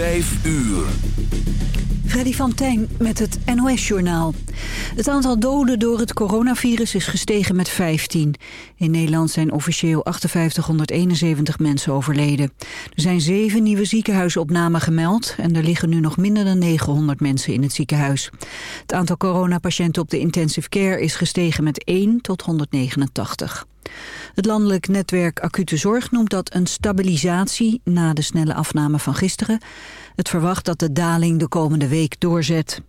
5 uur. Freddy van Tijn met het NOS-journaal. Het aantal doden door het coronavirus is gestegen met 15. In Nederland zijn officieel 5871 mensen overleden. Er zijn zeven nieuwe ziekenhuisopnamen gemeld... en er liggen nu nog minder dan 900 mensen in het ziekenhuis. Het aantal coronapatiënten op de intensive care is gestegen met 1 tot 189. Het landelijk netwerk Acute Zorg noemt dat een stabilisatie na de snelle afname van gisteren. Het verwacht dat de daling de komende week doorzet.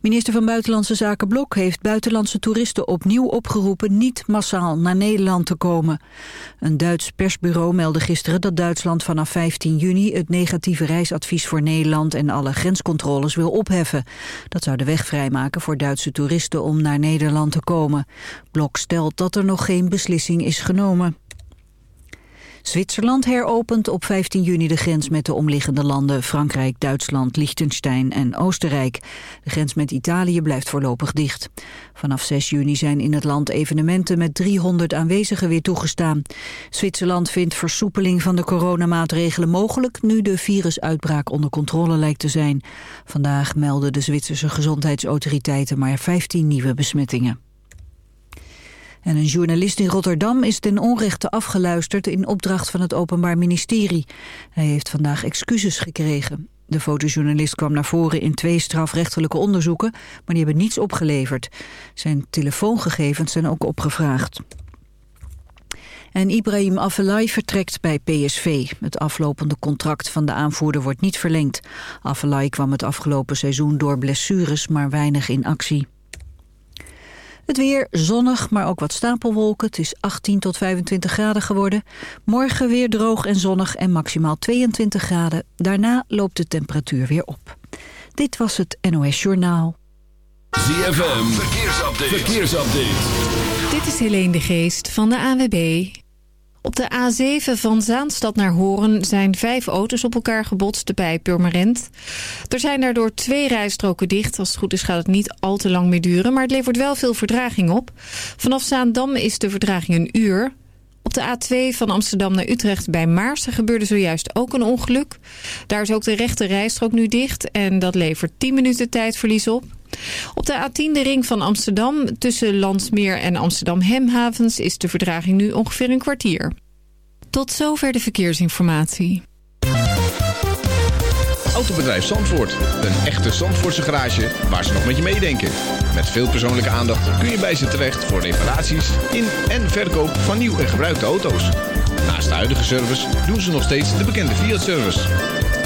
Minister van Buitenlandse Zaken Blok heeft buitenlandse toeristen opnieuw opgeroepen niet massaal naar Nederland te komen. Een Duits persbureau meldde gisteren dat Duitsland vanaf 15 juni het negatieve reisadvies voor Nederland en alle grenscontroles wil opheffen. Dat zou de weg vrijmaken voor Duitse toeristen om naar Nederland te komen. Blok stelt dat er nog geen beslissing is genomen. Zwitserland heropent op 15 juni de grens met de omliggende landen Frankrijk, Duitsland, Liechtenstein en Oostenrijk. De grens met Italië blijft voorlopig dicht. Vanaf 6 juni zijn in het land evenementen met 300 aanwezigen weer toegestaan. Zwitserland vindt versoepeling van de coronamaatregelen mogelijk nu de virusuitbraak onder controle lijkt te zijn. Vandaag melden de Zwitserse gezondheidsautoriteiten maar 15 nieuwe besmettingen. En een journalist in Rotterdam is ten onrechte afgeluisterd in opdracht van het Openbaar Ministerie. Hij heeft vandaag excuses gekregen. De fotojournalist kwam naar voren in twee strafrechtelijke onderzoeken, maar die hebben niets opgeleverd. Zijn telefoongegevens zijn ook opgevraagd. En Ibrahim Afellay vertrekt bij PSV. Het aflopende contract van de aanvoerder wordt niet verlengd. Afellay kwam het afgelopen seizoen door blessures, maar weinig in actie. Het weer zonnig, maar ook wat stapelwolken. Het is 18 tot 25 graden geworden. Morgen weer droog en zonnig en maximaal 22 graden. Daarna loopt de temperatuur weer op. Dit was het NOS Journaal. ZFM, verkeersupdate. verkeersupdate. Dit is Helene de Geest van de AWB. Op de A7 van Zaanstad naar Horen zijn vijf auto's op elkaar gebotst bij Purmerend. Er zijn daardoor twee rijstroken dicht. Als het goed is gaat het niet al te lang meer duren, maar het levert wel veel verdraging op. Vanaf Zaandam is de verdraging een uur. Op de A2 van Amsterdam naar Utrecht bij Maarsen gebeurde zojuist ook een ongeluk. Daar is ook de rechte rijstrook nu dicht en dat levert 10 minuten tijdverlies op. Op de A10 de ring van Amsterdam tussen Landsmeer en Amsterdam Hemhavens is de verdraging nu ongeveer een kwartier. Tot zover de verkeersinformatie. Autobedrijf Zandvoort. Een echte Zandvoortse garage waar ze nog met je meedenken. Met veel persoonlijke aandacht kun je bij ze terecht voor reparaties in en verkoop van nieuw en gebruikte auto's. Naast de huidige service doen ze nog steeds de bekende Fiat-service.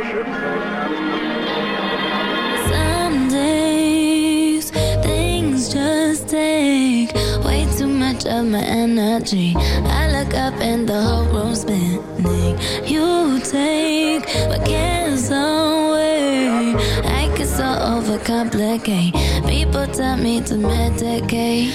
Some days things just take way too much of my energy. I look up and the whole room's spinning. You take my gets away. I get so overcomplicate. People tell me to medicate.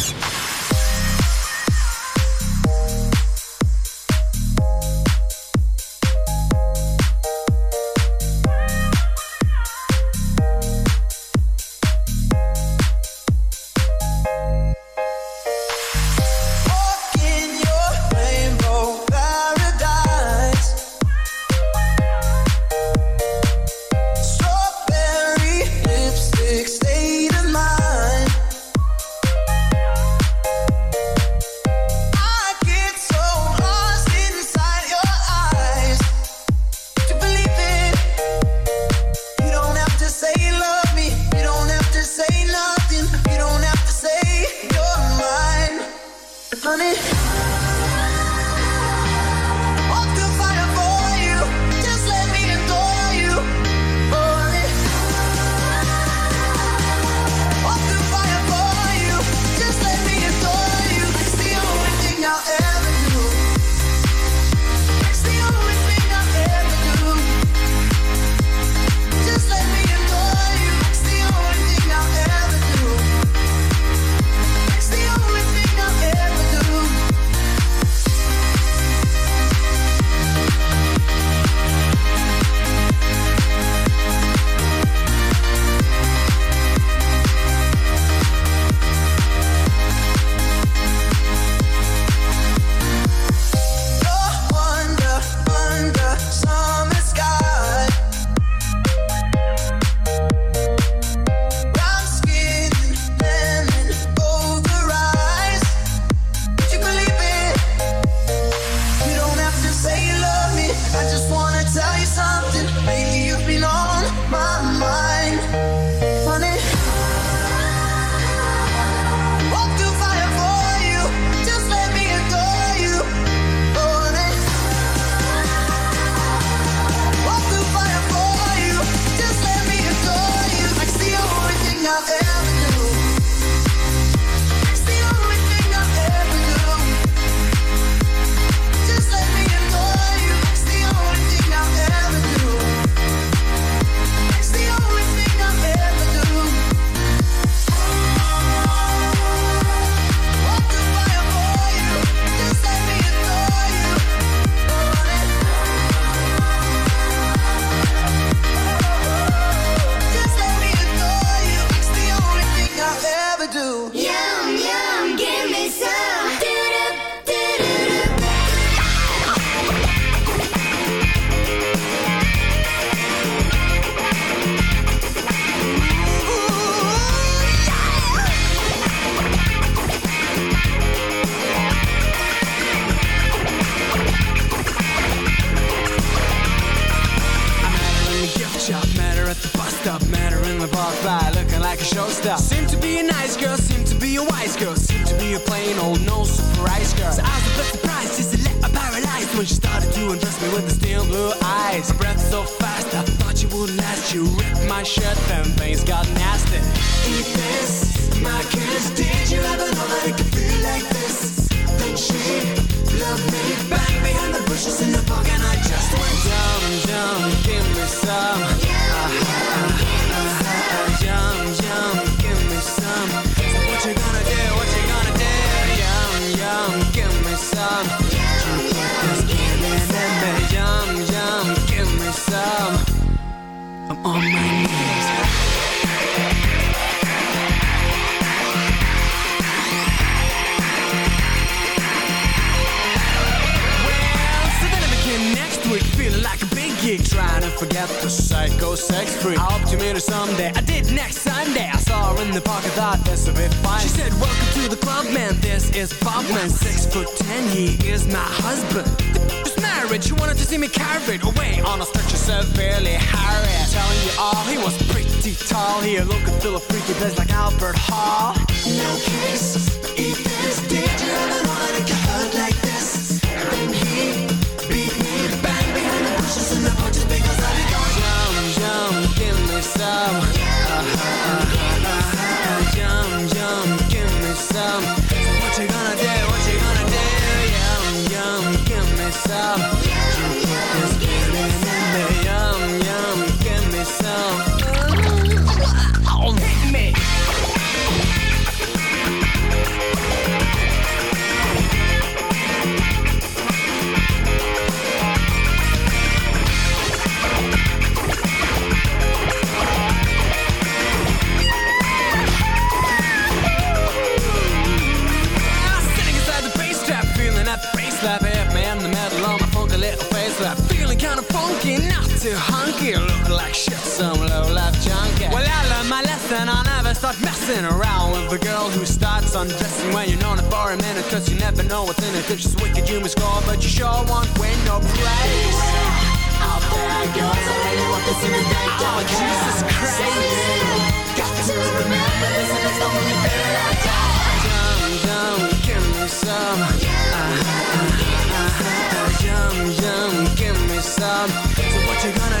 Her at the bus stop, met her in the bar by looking like a showstopper. Seemed to be a nice girl, seemed to be a wise girl, seemed to be a plain old no surprise girl. So I was a bit surprised, just a little paralyzed when she started to undress me with the steel blue eyes. Her breath so fast, I thought you would last. You ripped my shirt, then things got nasty. Eat this, my kiss. Did you ever know that it could feel like this? Then she loved me back behind the bushes in the park, and I just went yum yum, give me some. Ah, ah, ah, ah, I'm on my knees. Forget the psycho sex freak. I hope to meet her someday. I did next Sunday. I saw her in the park. I thought this would be fine. She said, "Welcome to the club, man. This is Bob, man. Six foot ten. He is my husband." Just married. She wanted to see me carried away on a stretcher severely harried. Telling you all, he was pretty tall. He looked a freaky place like Albert Hall. No kiss, So what you gonna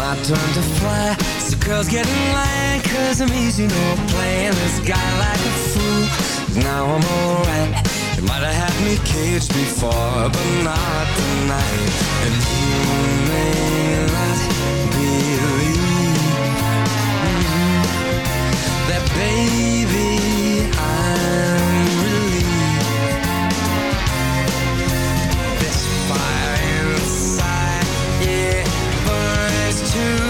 my turn to fly. So girls get in Cause I'm easy, no playing this guy like a fool. Now I'm alright You might have had me caged before But not tonight. And you may not believe That baby I'm relieved. This fire inside Yeah burns too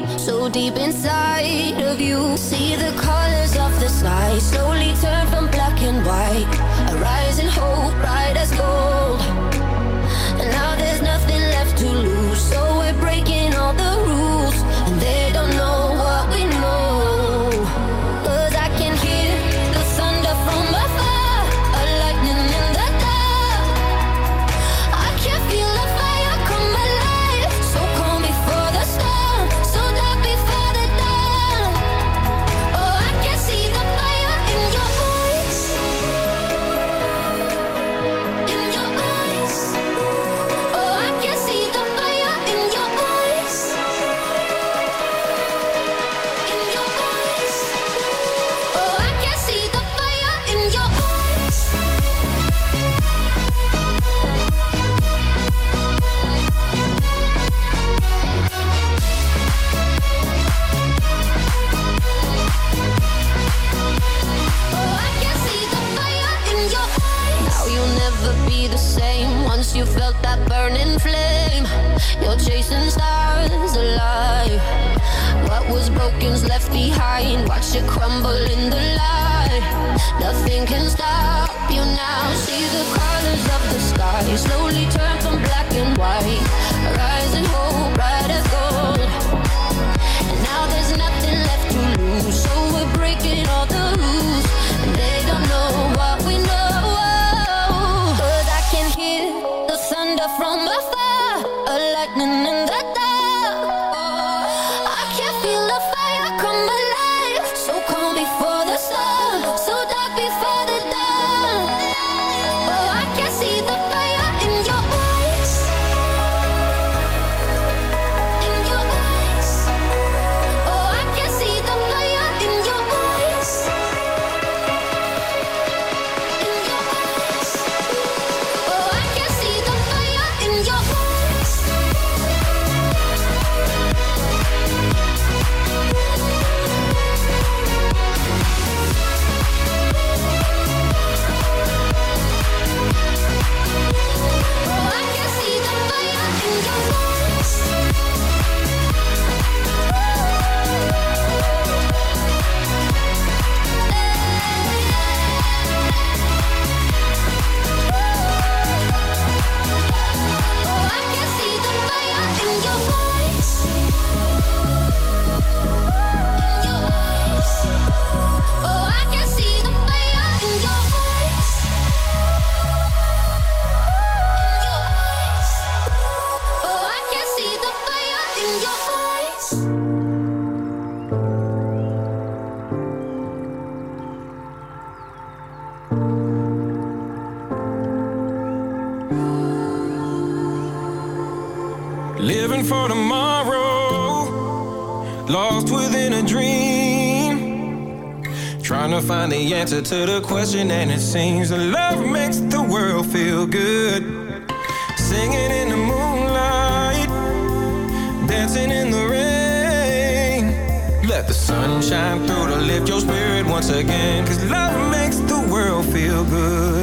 deep inside of you. See the colors of the sky slowly turn from black and white. answer to the question, and it seems love makes the world feel good. Singing in the moonlight, dancing in the rain. Let the sunshine through to lift your spirit once again, cause love makes the world feel good.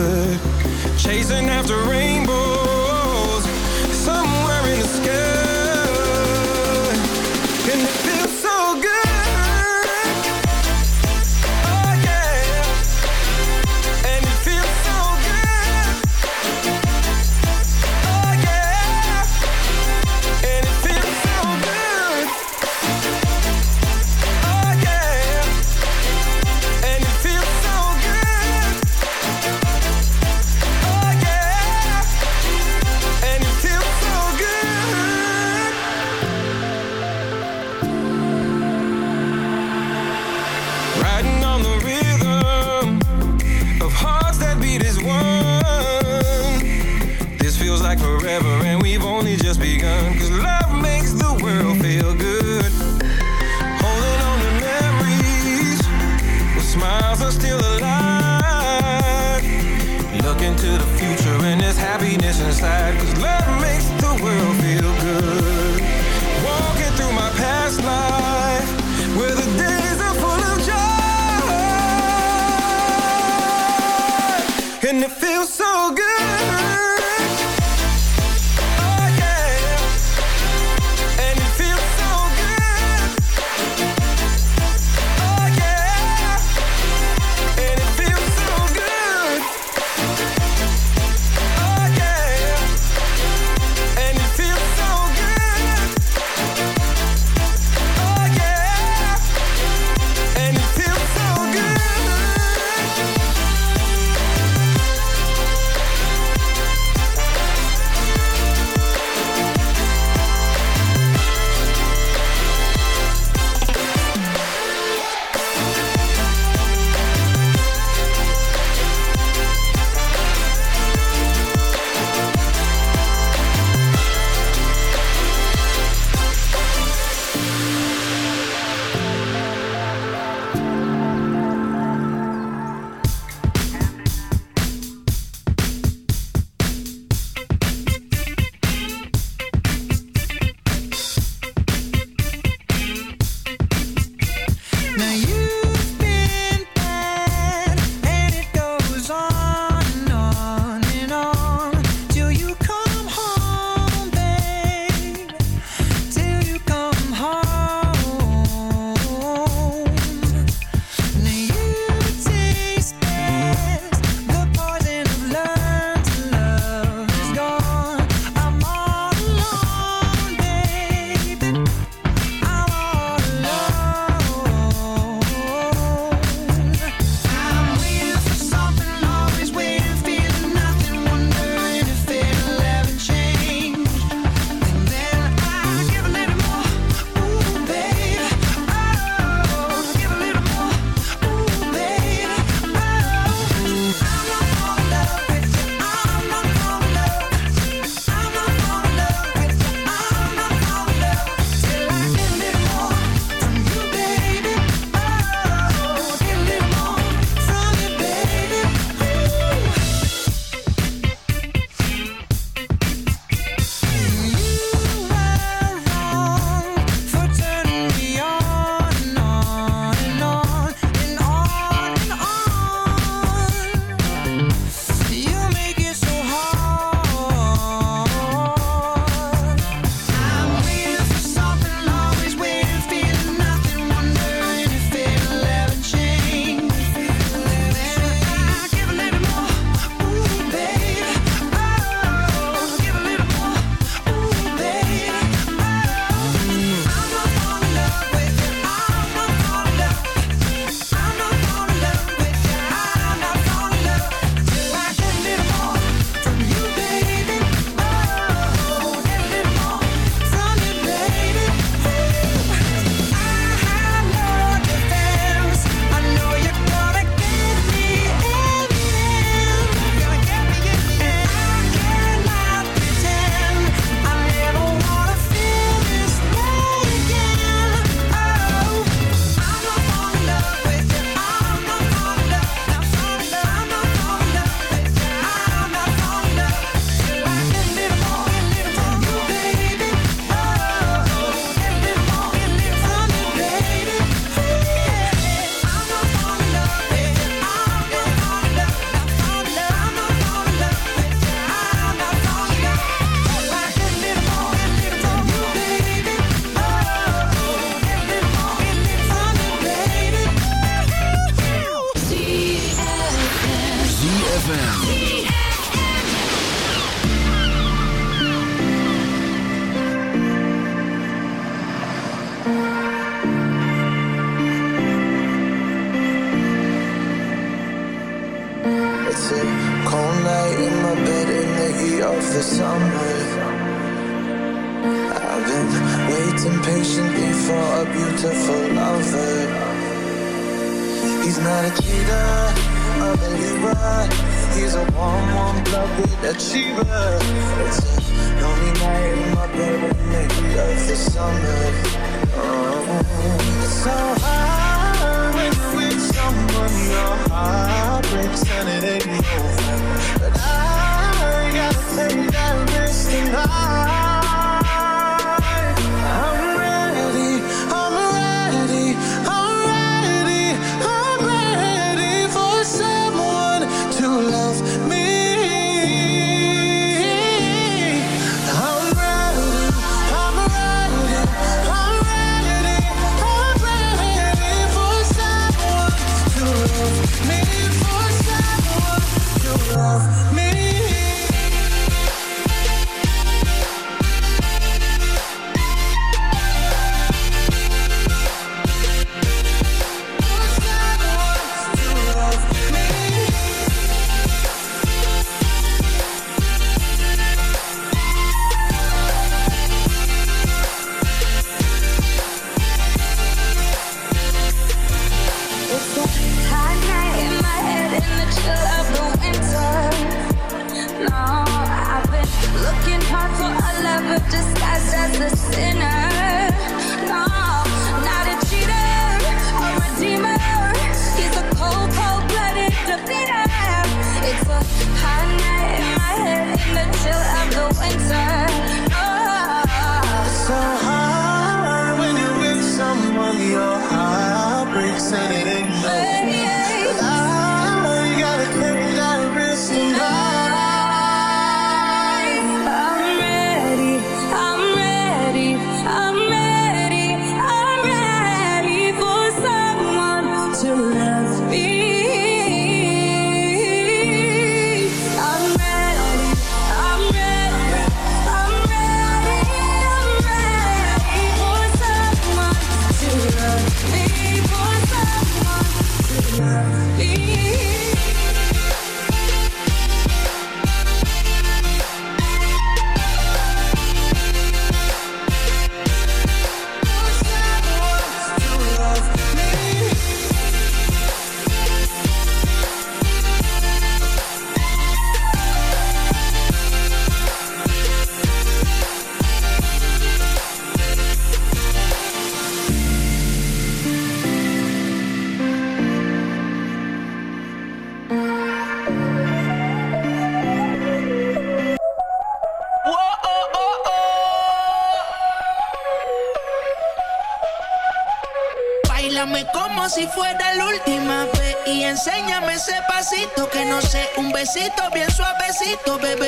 besito, bien suavecito, bebé.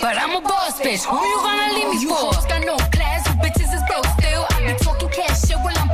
but I'm a boss bitch. Who you gonna leave me for? You got no class, you bitches is broke still. I be talking cash shit while I'm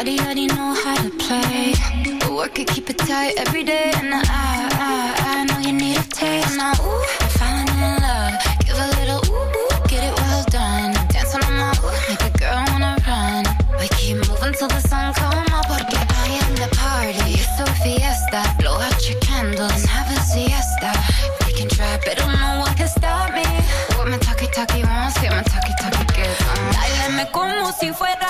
Body already know how to play. But work it, keep it tight every day. And I, I, I know you need a taste. Now, ooh, I'm falling in love. Give a little ooh, ooh, get it well done. Dance on my ooh, make a girl wanna run. We keep moving till the sun come up. Porque I am the party. It's so fiesta. Blow out your candles have a siesta. We can try, but don't know what can stop me. What my talkie talkie wants, get my talkie talkie gets on. Uh. Báilame como si fuera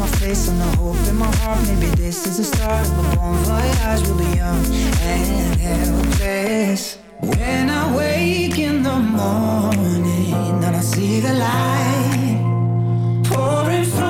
my face and a hope in my heart. Maybe this is the start of a bon voyage. We'll be young and helpless. When I wake in the morning and I see the light pouring from